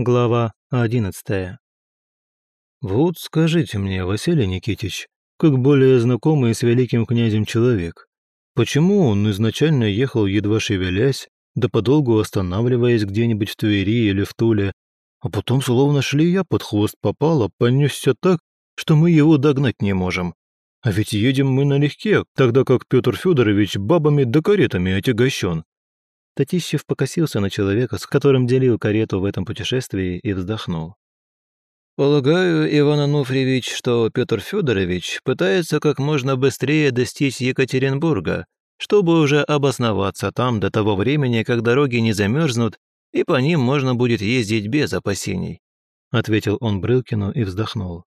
Глава одиннадцатая. «Вот скажите мне, Василий Никитич, как более знакомый с великим князем человек, почему он изначально ехал едва шевелясь, да подолгу останавливаясь где-нибудь в Твери или в Туле, а потом словно шлея под хвост попало, понесся так, что мы его догнать не можем. А ведь едем мы налегке, тогда как Петр Федорович бабами да каретами отягощен. Татищев покосился на человека, с которым делил карету в этом путешествии, и вздохнул. «Полагаю, Иван Ануфриевич, что Петр Федорович пытается как можно быстрее достичь Екатеринбурга, чтобы уже обосноваться там до того времени, как дороги не замерзнут, и по ним можно будет ездить без опасений», ответил он Брылкину и вздохнул.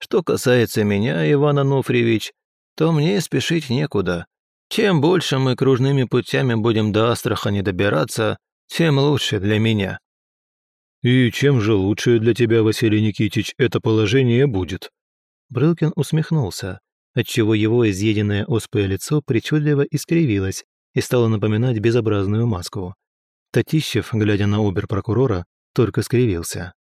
«Что касается меня, Иван Ануфриевич, то мне спешить некуда. Чем больше мы кружными путями будем до Астрахани добираться, тем лучше для меня». «И чем же лучше для тебя, Василий Никитич, это положение будет?» Брылкин усмехнулся, отчего его изъеденное оспое лицо причудливо искривилось и стало напоминать безобразную маску. Татищев, глядя на обер-прокурора, только скривился.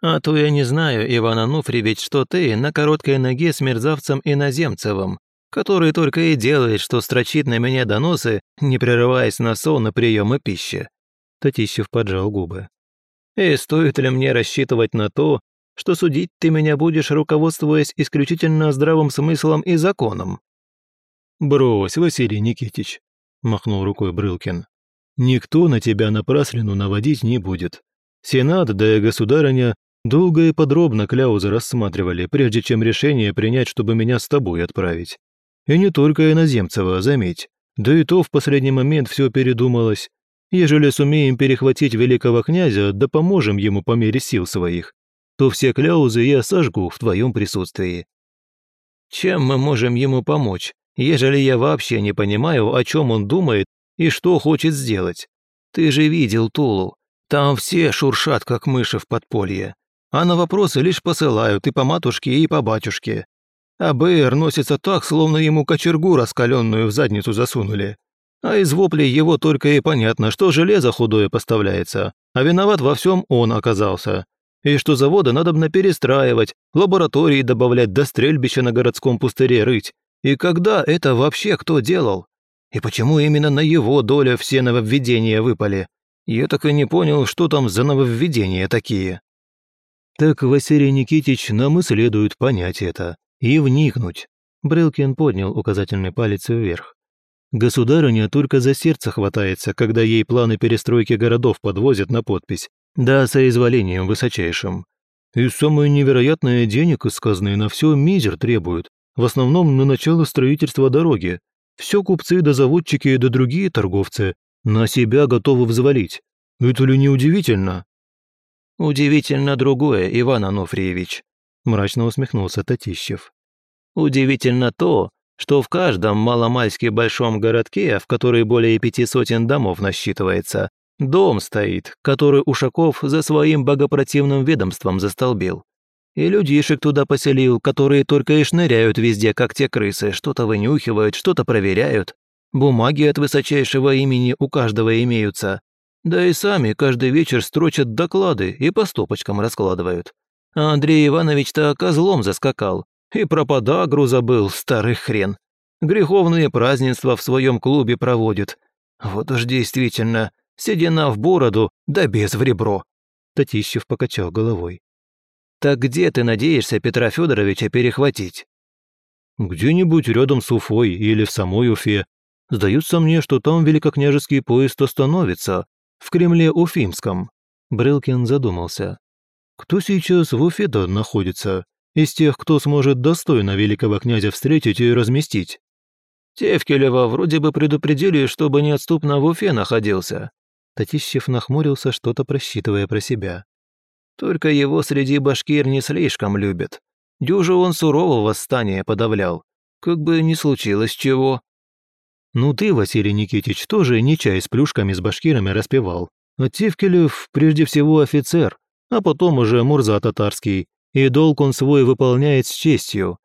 «А то я не знаю, Иван Ануфриевич, что ты на короткой ноге с мерзавцем иноземцевым, который только и делает, что строчит на меня доносы, не прерываясь на сон и приемы пищи». Татищев поджал губы. «И стоит ли мне рассчитывать на то, что судить ты меня будешь, руководствуясь исключительно здравым смыслом и законом?» «Брось, Василий Никитич», – махнул рукой Брылкин. «Никто на тебя напраслину наводить не будет. Сенат, да и государыня долго и подробно кляузы рассматривали, прежде чем решение принять, чтобы меня с тобой отправить. И не только иноземцева, заметь. Да и то в последний момент все передумалось. Ежели сумеем перехватить великого князя, да поможем ему по мере сил своих, то все кляузы я сожгу в твоем присутствии. Чем мы можем ему помочь, ежели я вообще не понимаю, о чем он думает и что хочет сделать? Ты же видел Тулу. Там все шуршат, как мыши в подполье. А на вопросы лишь посылают и по матушке, и по батюшке. А БР носится так, словно ему кочергу раскаленную в задницу засунули. А из воплей его только и понятно, что железо худое поставляется, а виноват во всем он оказался. И что заводы надо бы перестраивать, лаборатории добавлять до стрельбища на городском пустыре рыть. И когда это вообще кто делал? И почему именно на его долю все нововведения выпали? Я так и не понял, что там за нововведения такие. Так, Василий Никитич, нам и следует понять это и вникнуть. Брылкин поднял указательный палец вверх. Государыня только за сердце хватается, когда ей планы перестройки городов подвозят на подпись, да соизволением высочайшим. И самое невероятное денег из на все мизер требуют, в основном на начало строительства дороги. Все купцы да заводчики да другие торговцы на себя готовы взвалить. Это ли не удивительно? Удивительно другое, Иван Ануфриевич, мрачно усмехнулся Татищев. Удивительно то, что в каждом маломальски большом городке, в который более пяти сотен домов насчитывается, дом стоит, который Ушаков за своим богопротивным ведомством застолбил. И людишек туда поселил, которые только и шныряют везде, как те крысы, что-то вынюхивают, что-то проверяют. Бумаги от высочайшего имени у каждого имеются. Да и сами каждый вечер строчат доклады и по стопочкам раскладывают. Андрей Иванович-то козлом заскакал. И пропада груза был, старый хрен. Греховные празднества в своем клубе проводит. Вот уж действительно, седина в бороду, да без в ребро. Татищев покачал головой. «Так где ты надеешься Петра Федоровича перехватить?» «Где-нибудь рядом с Уфой или в самой Уфе. Сдаются мне, что там великокняжеский поезд остановится, в Кремле Уфимском». Брылкин задумался. Кто сейчас в Уфе-то находится? Из тех, кто сможет достойно великого князя встретить и разместить? Тевкелева вроде бы предупредили, чтобы неотступно в Уфе находился. Татищев нахмурился, что-то просчитывая про себя. Только его среди башкир не слишком любят. Дюжа он сурового восстания подавлял. Как бы ни случилось чего. Ну ты, Василий Никитич, тоже не чай с плюшками с башкирами распевал. А Тевкелев прежде всего офицер, а потом уже Мурза татарский, и долг он свой выполняет с честью.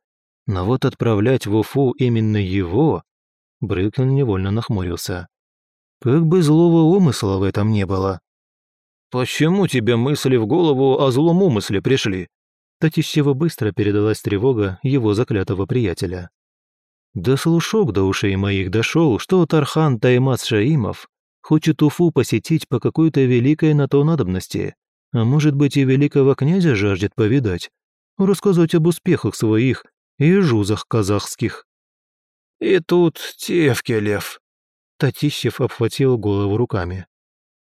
Но вот отправлять в Уфу именно его... Брыкин невольно нахмурился. Как бы злого умысла в этом не было. «Почему тебе мысли в голову о злом умысле пришли?» Татищева быстро передалась тревога его заклятого приятеля. «Да слушок до ушей моих дошел, что Тархан Таймас Шаимов хочет Уфу посетить по какой-то великой на то надобности, а может быть и великого князя жаждет повидать, рассказать об успехах своих и жузах казахских». «И тут Тевкелев», — Татищев обхватил голову руками.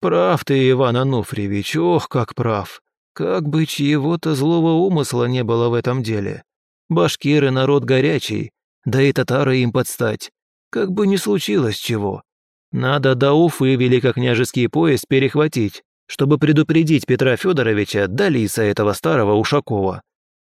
«Прав ты, Иван Ануфриевич, ох, как прав. Как бы чьего-то злого умысла не было в этом деле. Башкиры народ горячий, да и татары им подстать. Как бы ни случилось чего. Надо до Уфы великокняжеский поезд перехватить, чтобы предупредить Петра Федоровича да лиса этого старого Ушакова.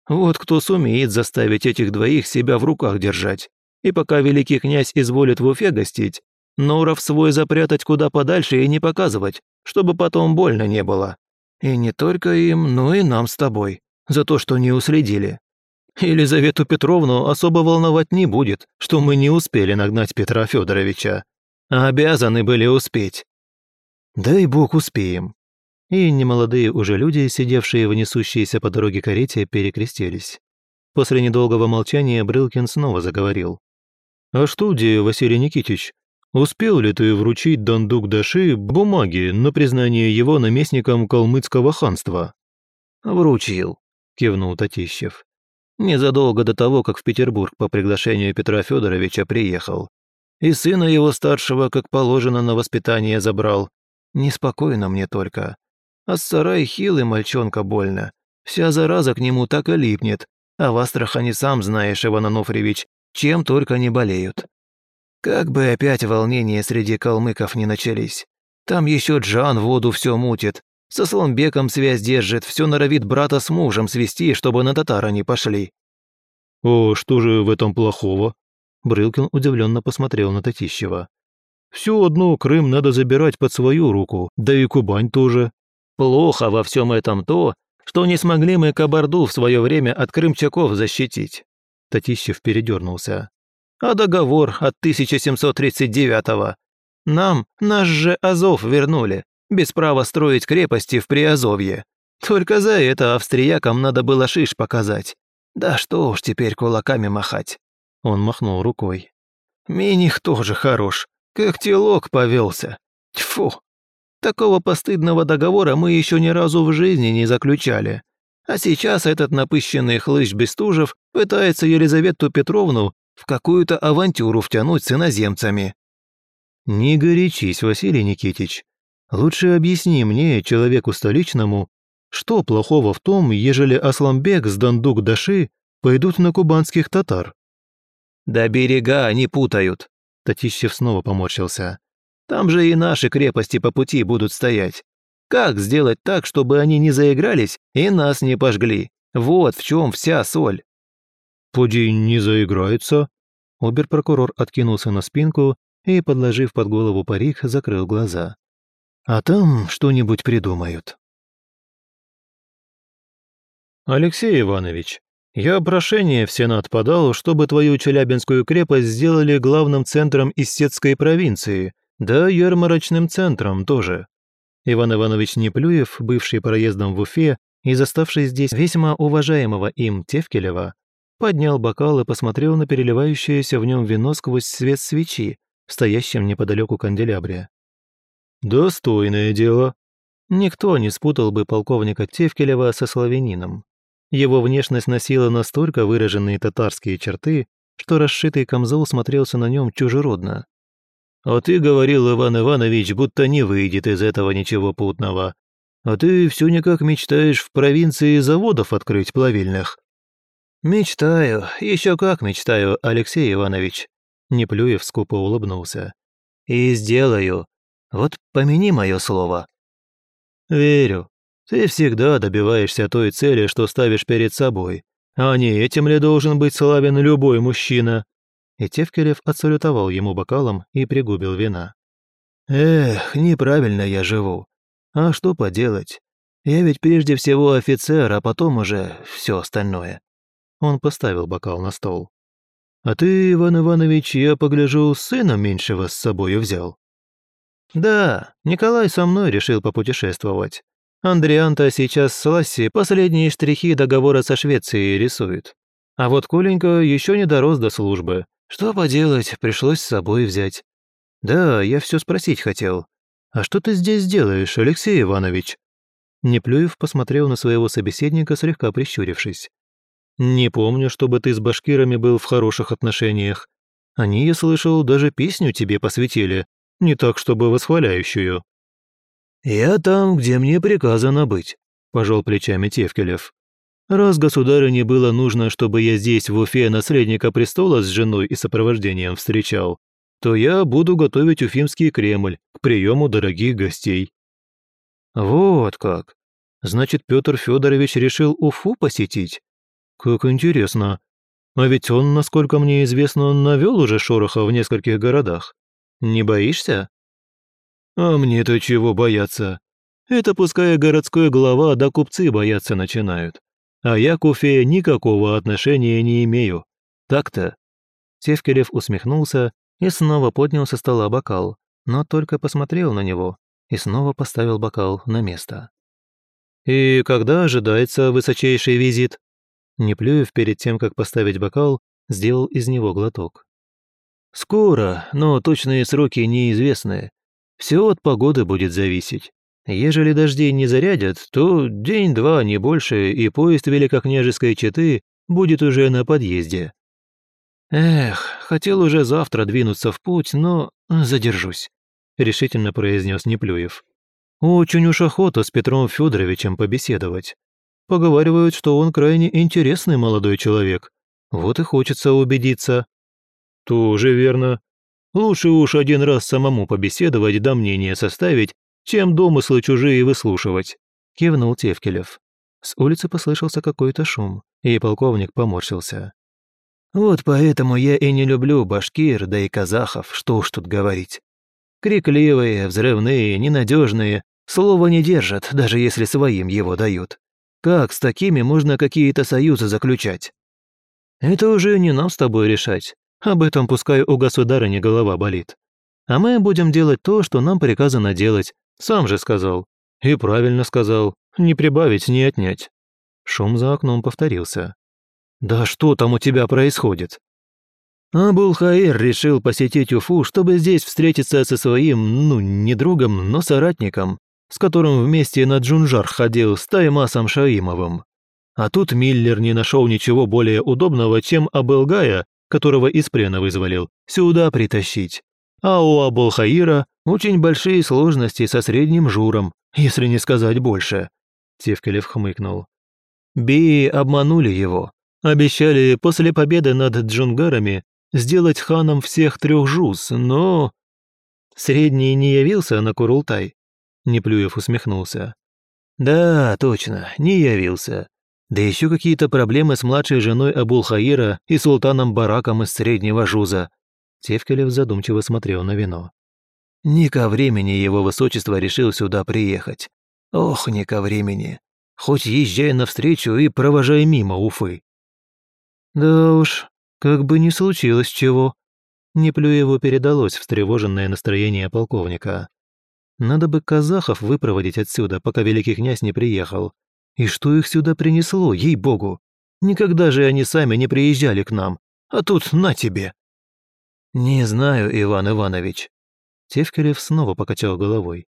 Вот кто сумеет заставить этих двоих себя в руках держать. И пока великий князь изволит в Уфе гостить, Норов свой запрятать куда подальше и не показывать, чтобы потом больно не было. И не только им, но и нам с тобой, за то, что не уследили. Елизавету Петровну особо волновать не будет, что мы не успели нагнать Петра Федоровича. А обязаны были успеть. Дай бог успеем. И немолодые уже люди, сидевшие в несущейся по дороге карете, перекрестились. После недолгого молчания Брылкин снова заговорил. «А что, где Василий Никитич? Успел ли ты вручить Дандук Даши бумаги на признание его наместником калмыцкого ханства?» «Вручил», – кивнул Татищев. «Незадолго до того, как в Петербург по приглашению Петра Федоровича приехал. И сына его старшего, как положено, на воспитание забрал. Неспокойно мне только. А сарай хилый мальчонка больно. Вся зараза к нему так и липнет. А в Астрахани сам знаешь, Иван Ануфриевич, чем только не болеют. Как бы опять волнения среди калмыков не начались. Там еще Джан воду все мутит. Со Сломбеком связь держит, все норовит брата с мужем свести, чтобы на татара не пошли. «О, что же в этом плохого?» Брылкин удивленно посмотрел на Татищева. «Все одно Крым надо забирать под свою руку, да и Кубань тоже». «Плохо во всем этом то, что не смогли мы Кабарду в свое время от крымчаков защитить». Татищев передернулся а договор от 1739-го. Нам наш же Азов вернули, без права строить крепости в Приазовье. Только за это австриякам надо было шиш показать. Да что уж теперь кулаками махать. Он махнул рукой. Миних тоже хорош, как телок повелся. Тьфу. Такого постыдного договора мы еще ни разу в жизни не заключали. А сейчас этот напыщенный хлыщ Бестужев пытается Елизавету Петровну в какую-то авантюру втянуть с иноземцами». «Не горячись, Василий Никитич. Лучше объясни мне, человеку столичному, что плохого в том, ежели Асламбек с Дандук-Даши пойдут на кубанских татар?» «Да берега они путают», — Татищев снова поморщился. «Там же и наши крепости по пути будут стоять. Как сделать так, чтобы они не заигрались и нас не пожгли? Вот в чем вся соль». «Поди не заиграется?» Обер-прокурор откинулся на спинку и, подложив под голову парик, закрыл глаза. «А там что-нибудь придумают». «Алексей Иванович, я прошение в Сенат подал, чтобы твою Челябинскую крепость сделали главным центром Иссетской провинции, да ярмарочным центром тоже». Иван Иванович Неплюев, бывший проездом в Уфе и заставший здесь весьма уважаемого им Тевкелева, поднял бокал и посмотрел на переливающееся в нем вино сквозь свет свечи, стоящем неподалеку канделябре. «Достойное дело». Никто не спутал бы полковника Тевкелева со славянином. Его внешность носила настолько выраженные татарские черты, что расшитый камзол смотрелся на нем чужеродно. «А ты говорил, Иван Иванович, будто не выйдет из этого ничего путного. А ты все никак мечтаешь в провинции заводов открыть плавильных». «Мечтаю, еще как мечтаю, Алексей Иванович», – Неплюев скупо улыбнулся. «И сделаю. Вот помяни мое слово». «Верю. Ты всегда добиваешься той цели, что ставишь перед собой. А не этим ли должен быть славен любой мужчина?» И Тевкелев отсалютовал ему бокалом и пригубил вина. «Эх, неправильно я живу. А что поделать? Я ведь прежде всего офицер, а потом уже все остальное. Он поставил бокал на стол. «А ты, Иван Иванович, я погляжу, сына меньшего с собою взял». «Да, Николай со мной решил попутешествовать. Андрианта сейчас с Ласси последние штрихи договора со Швецией рисует. А вот Коленька еще не дорос до службы. Что поделать, пришлось с собой взять. Да, я все спросить хотел. А что ты здесь делаешь, Алексей Иванович? Неплюев посмотрел на своего собеседника, слегка прищурившись. «Не помню, чтобы ты с башкирами был в хороших отношениях. Они, я слышал, даже песню тебе посвятили, не так, чтобы восхваляющую». «Я там, где мне приказано быть», – пожал плечами Тевкелев. «Раз государыне было нужно, чтобы я здесь, в Уфе, наследника престола с женой и сопровождением встречал, то я буду готовить Уфимский Кремль к приему дорогих гостей». «Вот как. Значит, Петр Федорович решил Уфу посетить? Как интересно. А ведь он, насколько мне известно, навел уже шороха в нескольких городах. Не боишься?» А мне-то чего бояться? Это пускай городской глава да купцы бояться начинают. А я к Уфе никакого отношения не имею. Так-то?» Севкелев усмехнулся и снова поднял со стола бокал, но только посмотрел на него и снова поставил бокал на место. «И когда ожидается высочайший визит?» Неплюев перед тем, как поставить бокал, сделал из него глоток. «Скоро, но точные сроки неизвестны. Все от погоды будет зависеть. Ежели дождей не зарядят, то день-два, не больше, и поезд великокняжеской четы будет уже на подъезде. Эх, хотел уже завтра двинуться в путь, но задержусь, решительно произнес Неплюев. Очень уж охота с Петром Федоровичем побеседовать. Поговаривают, что он крайне интересный молодой человек. Вот и хочется убедиться. Тоже верно, Лучше уж один раз самому побеседовать да мнение составить, чем домыслы чужие выслушивать», – кивнул Тевкелев. С улицы послышался какой-то шум, и полковник поморщился. «Вот поэтому я и не люблю башкир, да и казахов, что уж тут говорить. Крикливые, взрывные, ненадежные, слова не держат, даже если своим его дают. Как с такими можно какие-то союзы заключать? Это уже не нам с тобой решать. Об этом пускай у государыни голова болит. А мы будем делать то, что нам приказано делать. Сам же сказал. И правильно сказал. Не прибавить, не отнять. Шум за окном повторился. «Да что там у тебя происходит?» Абулхаир решил посетить Уфу, чтобы здесь встретиться со своим, ну, не другом, но соратником, с которым вместе на Джунжар ходил с Таймасом Шаимовым. А тут Миллер не нашел ничего более удобного, чем Абылгая которого из плена вызволил, сюда притащить. А у Абулхаира очень большие сложности со средним журом, если не сказать больше». Тевкелев хмыкнул. «Би обманули его. Обещали после победы над джунгарами сделать ханом всех трех жуз, но...» «Средний не явился на Курултай?» Неплюев усмехнулся. «Да, точно, не явился. Да еще какие-то проблемы с младшей женой Абулхаира и султаном Бараком из Среднего Жуза. Тевкелев задумчиво смотрел на вино. Не ко времени его высочество решил сюда приехать. Ох, не ко времени. Хоть езжай навстречу и провожай мимо Уфы. Да уж, как бы не случилось чего. Неплюеву передалось встревоженное настроение полковника. Надо бы казахов выпроводить отсюда, пока великий князь не приехал, и что их сюда принесло, ей-богу? Никогда же они сами не приезжали к нам, а тут на тебе. Не знаю, Иван Иванович. Тевкелев снова покачал головой.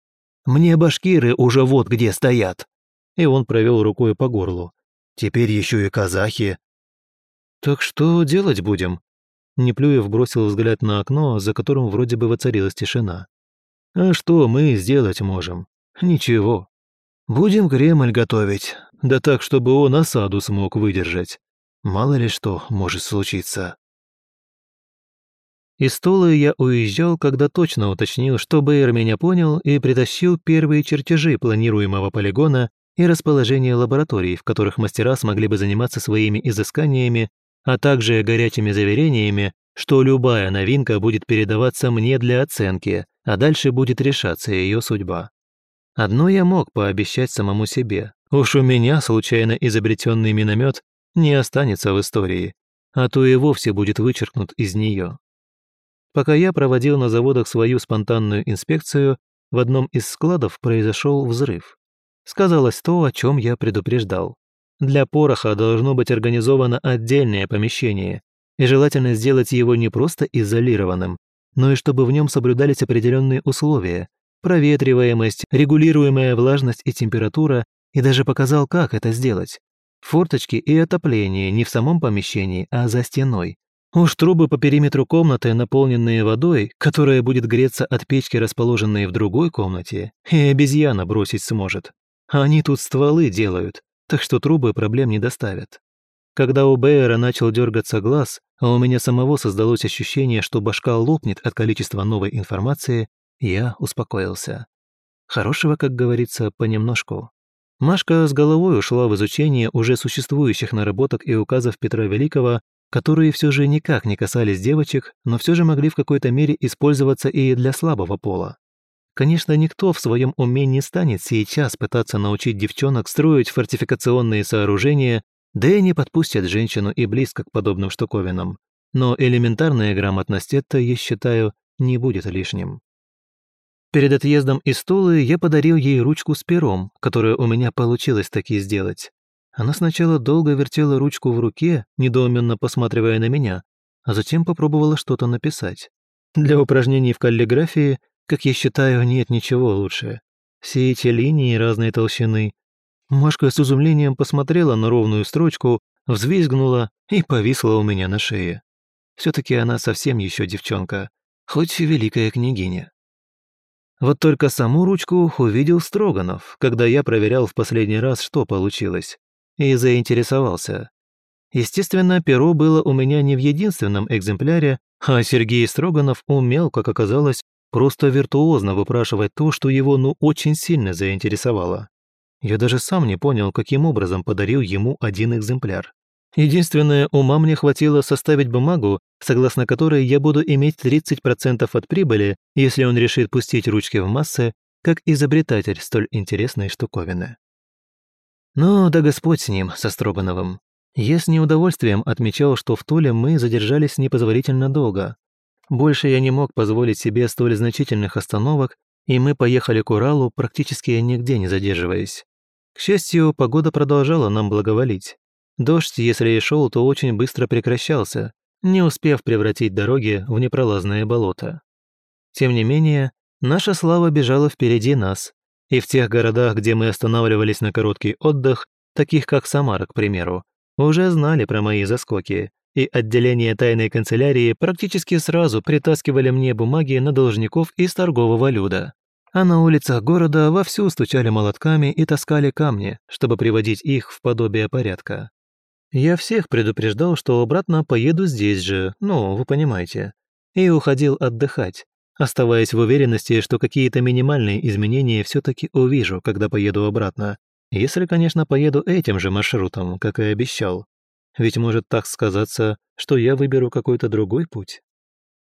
Мне башкиры уже вот где стоят. И он провел рукой по горлу. Теперь еще и казахи. Так что делать будем? Неплюев бросил взгляд на окно, за которым вроде бы воцарилась тишина. А что мы сделать можем? Ничего. Будем Кремль готовить, да так, чтобы он осаду смог выдержать. Мало ли что может случиться. Из Тулы я уезжал, когда точно уточнил, что Бэйр меня понял и притащил первые чертежи планируемого полигона и расположение лабораторий, в которых мастера смогли бы заниматься своими изысканиями, а также горячими заверениями, что любая новинка будет передаваться мне для оценки, а дальше будет решаться ее судьба. Одно я мог пообещать самому себе. Уж у меня случайно изобретенный миномет не останется в истории, а то и вовсе будет вычеркнут из нее. Пока я проводил на заводах свою спонтанную инспекцию, в одном из складов произошел взрыв. сказалось то, о чем я предупреждал. Для пороха должно быть организовано отдельное помещение, и желательно сделать его не просто изолированным, но и чтобы в нем соблюдались определенные условия, проветриваемость, регулируемая влажность и температура, и даже показал, как это сделать. Форточки и отопление не в самом помещении, а за стеной. Уж трубы по периметру комнаты, наполненные водой, которая будет греться от печки, расположенной в другой комнате, и обезьяна бросить сможет. Они тут стволы делают, так что трубы проблем не доставят. Когда у Бэйера начал дергаться глаз, а у меня самого создалось ощущение, что башка лопнет от количества новой информации, я успокоился. Хорошего, как говорится, понемножку. Машка с головой ушла в изучение уже существующих наработок и указов Петра Великого, которые все же никак не касались девочек, но все же могли в какой-то мере использоваться и для слабого пола. Конечно, никто в своем уме не станет сейчас пытаться научить девчонок строить фортификационные сооружения, да и не подпустят женщину и близко к подобным штуковинам. Но элементарная грамотность это, я считаю, не будет лишним. Перед отъездом из Тулы я подарил ей ручку с пером, которую у меня получилось таки сделать. Она сначала долго вертела ручку в руке, недоуменно посматривая на меня, а затем попробовала что-то написать. Для упражнений в каллиграфии, как я считаю, нет ничего лучше. Все эти линии разной толщины. Машка с изумлением посмотрела на ровную строчку, взвизгнула и повисла у меня на шее. все таки она совсем еще девчонка, хоть и великая княгиня. Вот только саму ручку увидел Строганов, когда я проверял в последний раз, что получилось, и заинтересовался. Естественно, перо было у меня не в единственном экземпляре, а Сергей Строганов умел, как оказалось, просто виртуозно выпрашивать то, что его ну очень сильно заинтересовало. Я даже сам не понял, каким образом подарил ему один экземпляр. Единственное, ума мне хватило составить бумагу, согласно которой я буду иметь 30% от прибыли, если он решит пустить ручки в массы, как изобретатель столь интересной штуковины. Но да Господь с ним, со Строгановым. Я с неудовольствием отмечал, что в Туле мы задержались непозволительно долго. Больше я не мог позволить себе столь значительных остановок, и мы поехали к Уралу, практически нигде не задерживаясь. К счастью, погода продолжала нам благоволить. Дождь, если и шел, то очень быстро прекращался, не успев превратить дороги в непролазное болото. Тем не менее, наша слава бежала впереди нас, и в тех городах, где мы останавливались на короткий отдых, таких как Самара, к примеру, уже знали про мои заскоки, и отделение тайной канцелярии практически сразу притаскивали мне бумаги на должников из торгового люда. А на улицах города вовсю стучали молотками и таскали камни, чтобы приводить их в подобие порядка. Я всех предупреждал, что обратно поеду здесь же, ну, вы понимаете, и уходил отдыхать, оставаясь в уверенности, что какие-то минимальные изменения все таки увижу, когда поеду обратно, если, конечно, поеду этим же маршрутом, как и обещал. Ведь может так сказаться, что я выберу какой-то другой путь.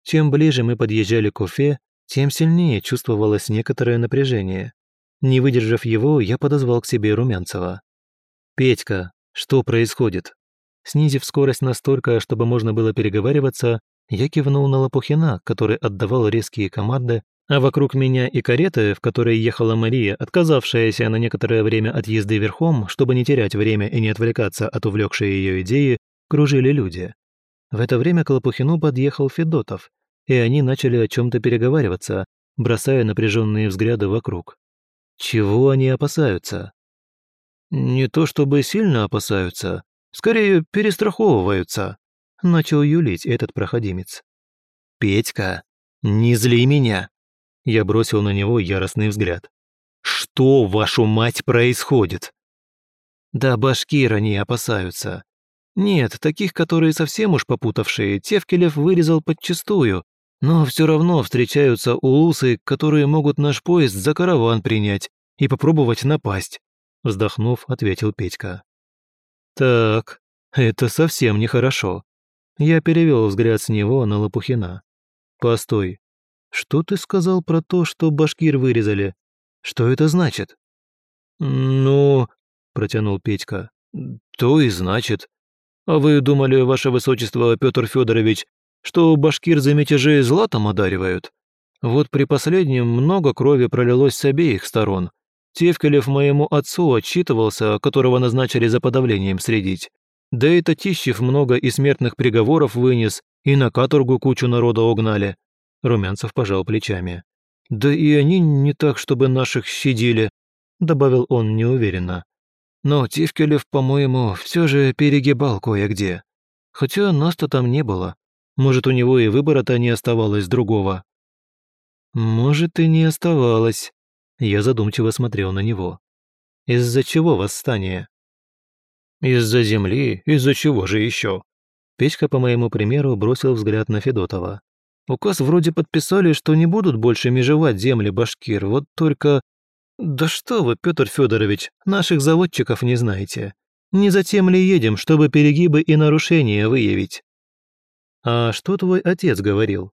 Чем ближе мы подъезжали к Уфе, тем сильнее чувствовалось некоторое напряжение. Не выдержав его, я подозвал к себе Румянцева. «Петька, что происходит?» Снизив скорость настолько, чтобы можно было переговариваться, я кивнул на Лопухина, который отдавал резкие команды, а вокруг меня и кареты, в которой ехала Мария, отказавшаяся на некоторое время от езды верхом, чтобы не терять время и не отвлекаться от увлекшей ее идеи, кружили люди. В это время к Лопухину подъехал Федотов, и они начали о чем то переговариваться, бросая напряженные взгляды вокруг. Чего они опасаются? Не то чтобы сильно опасаются, скорее перестраховываются, начал юлить этот проходимец. Петька, не зли меня. Я бросил на него яростный взгляд. Что, вашу мать, происходит? Да башкира не опасаются. Нет, таких, которые совсем уж попутавшие, Тевкелев вырезал подчистую, но все равно встречаются улусы, которые могут наш поезд за караван принять и попробовать напасть вздохнув, ответил Петька. Так, это совсем нехорошо. Я перевел взгляд с него на Лопухина. Постой, что ты сказал про то, что башкир вырезали? Что это значит? Ну, протянул Петька. То и значит. А вы думали, ваше высочество Петр Федорович, что башкир за мятежи златом одаривают? Вот при последнем много крови пролилось с обеих сторон, Тевкелев моему отцу отчитывался, которого назначили за подавлением следить. Да и Татищев много и смертных приговоров вынес, и на каторгу кучу народа угнали. Румянцев пожал плечами. «Да и они не так, чтобы наших щадили», — добавил он неуверенно. «Но Тивкелев, по-моему, все же перегибал кое-где. Хотя нас-то там не было. Может, у него и выбора-то не оставалось другого». «Может, и не оставалось», — я задумчиво смотрел на него. «Из-за чего восстание?» «Из-за земли, из-за чего же еще?» Печка, по моему примеру, бросил взгляд на Федотова. Указ вроде подписали, что не будут больше межевать земли башкир, вот только... Да что вы, Петр Федорович, наших заводчиков не знаете. Не затем ли едем, чтобы перегибы и нарушения выявить? А что твой отец говорил?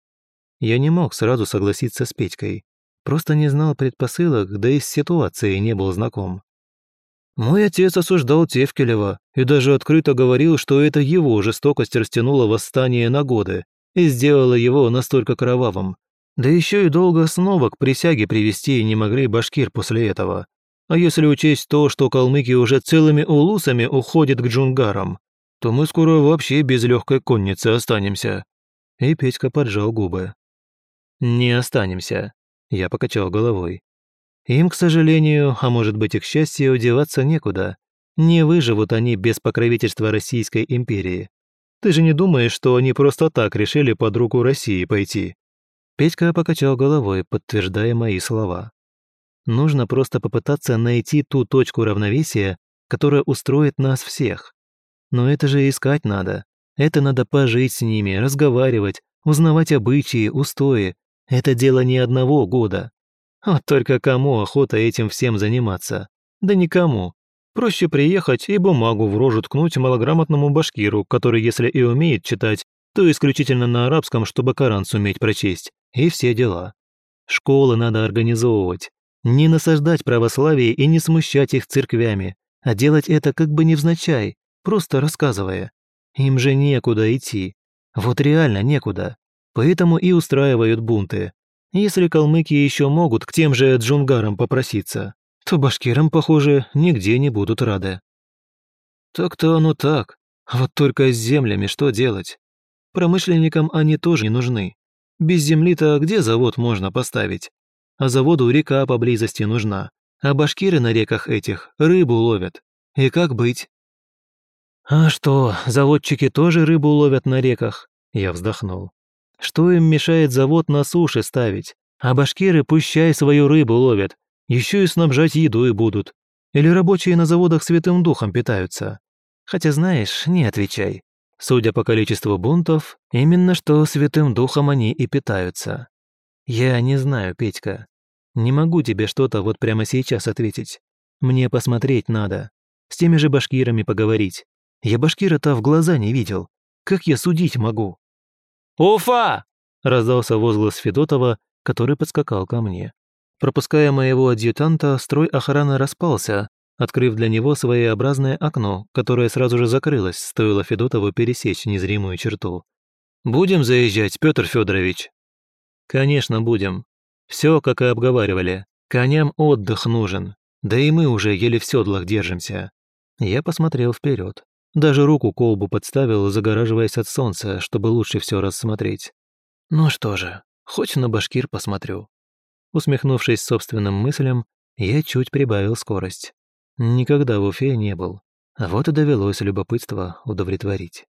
Я не мог сразу согласиться с Петькой. Просто не знал предпосылок, да и с ситуацией не был знаком. Мой отец осуждал Тевкелева и даже открыто говорил, что это его жестокость растянула восстание на годы, и сделала его настолько кровавым. Да еще и долго снова к присяге привести не могли башкир после этого. А если учесть то, что калмыки уже целыми улусами уходят к джунгарам, то мы скоро вообще без легкой конницы останемся». И Петька поджал губы. «Не останемся», — я покачал головой. «Им, к сожалению, а может быть и к счастью, деваться некуда. Не выживут они без покровительства Российской империи. Ты же не думаешь, что они просто так решили под руку России пойти?» Петька покачал головой, подтверждая мои слова. «Нужно просто попытаться найти ту точку равновесия, которая устроит нас всех. Но это же искать надо. Это надо пожить с ними, разговаривать, узнавать обычаи, устои. Это дело не одного года. Вот только кому охота этим всем заниматься? Да никому. Проще приехать и бумагу в рожу ткнуть малограмотному башкиру, который, если и умеет читать, то исключительно на арабском, чтобы Коран суметь прочесть. И все дела. Школы надо организовывать. Не насаждать православие и не смущать их церквями, а делать это как бы невзначай, просто рассказывая. Им же некуда идти. Вот реально некуда. Поэтому и устраивают бунты. Если калмыки еще могут к тем же джунгарам попроситься, то башкирам, похоже, нигде не будут рады. Так-то оно так. Вот только с землями что делать? Промышленникам они тоже не нужны. Без земли-то где завод можно поставить? А заводу река поблизости нужна. А башкиры на реках этих рыбу ловят. И как быть? «А что, заводчики тоже рыбу ловят на реках?» Я вздохнул. «Что им мешает завод на суше ставить? А башкиры пущай свою рыбу ловят, еще и снабжать едой будут. Или рабочие на заводах святым духом питаются. Хотя, знаешь, не отвечай. Судя по количеству бунтов, именно что святым духом они и питаются. Я не знаю, Петька. Не могу тебе что-то вот прямо сейчас ответить. Мне посмотреть надо. С теми же башкирами поговорить. Я башкира-то в глаза не видел. Как я судить могу? «Уфа!» – раздался возглас Федотова, который подскакал ко мне. Пропуская моего адъютанта, строй охраны распался, открыв для него своеобразное окно, которое сразу же закрылось, стоило Федотову пересечь незримую черту. «Будем заезжать, Петр Федорович?» «Конечно, будем. Все, как и обговаривали. Коням отдых нужен. Да и мы уже еле в седлах держимся». Я посмотрел вперед. Даже руку колбу подставил, загораживаясь от солнца, чтобы лучше все рассмотреть. Ну что же, хоть на башкир посмотрю. Усмехнувшись собственным мыслям, я чуть прибавил скорость. Никогда в Уфе не был, вот и довелось любопытство удовлетворить.